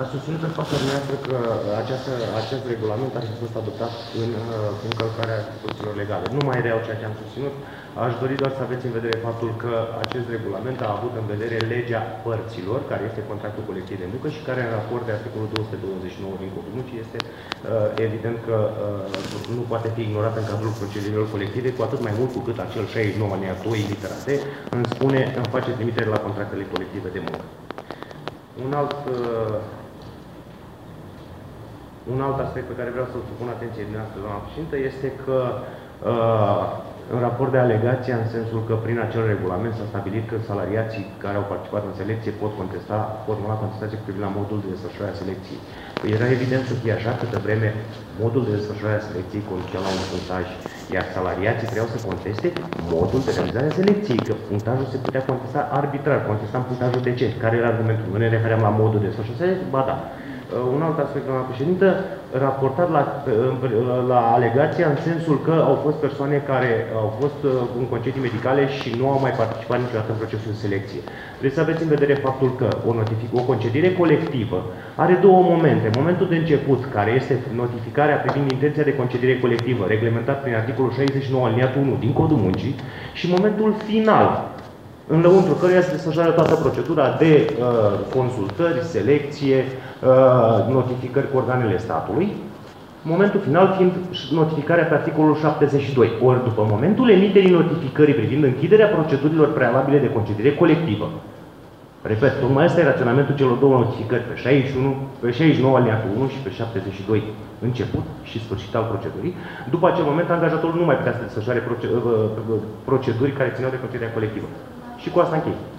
A susținut pe fața dumneavoastră că această, acest regulament ar fi fost adoptat în uh, încălcarea dispozițiilor legale. Nu mai reau ceea ce am susținut. Aș dori doar să aveți în vedere faptul că acest regulament a avut în vedere legea părților, care este contractul colectiv de muncă și care în raport de articolul 229 din Codul Muncii este uh, evident că uh, nu poate fi ignorat în cadrul procedurilor colective, cu atât mai mult cu cât acel 69 alineat 2 literate îmi spune, îmi face trimitere la contractele colective de muncă. Un alt uh, un alt aspect pe care vreau să-l supun atenție dumneavoastră, doamna președintă, este că uh, în raport de alegație, în sensul că prin acel regulament s-a stabilit că salariații care au participat în selecție pot contesta, pot lua contestație cu privire la modul de desfășurare a selecției. Păi era evident să fie așa câtă vreme modul de desfășurare a selecției conducea la un punctaj, iar salariații trebuiau să conteste modul de realizare a selecției, că punctajul se putea contesta arbitrar, contestam punctajul de ce? Care era argumentul? Nu ne refeream la modul de desfășurare? Ba da. Uh, un alt aspect, doamna președintă, raportat la, la alegația în sensul că au fost persoane care au fost uh, în concedii medicale și nu au mai participat niciodată în procesul de selecție. Trebuie să aveți în vedere faptul că o, notific, o concediere colectivă are două momente. Momentul de început, care este notificarea privind intenția de concediere colectivă, reglementat prin articolul 69 aliniatul 1 din Codul Muncii, și momentul final, în lăuntru căruia se desfășoară toată procedura de uh, consultări, selecție, uh, notificări cu organele statului, momentul final fiind notificarea pe articolul 72, ori după momentul emiterii notificării privind închiderea procedurilor prealabile de concediere colectivă. Repet, tocmai asta e raționamentul celor două notificări, pe 61, pe 69 alineatul 1 și pe 72 început și sfârșit al procedurii. După acel moment, angajatorul nu mai putea să desfășoare uh, proceduri care țineau de concedierea colectivă. Și cu asta închei.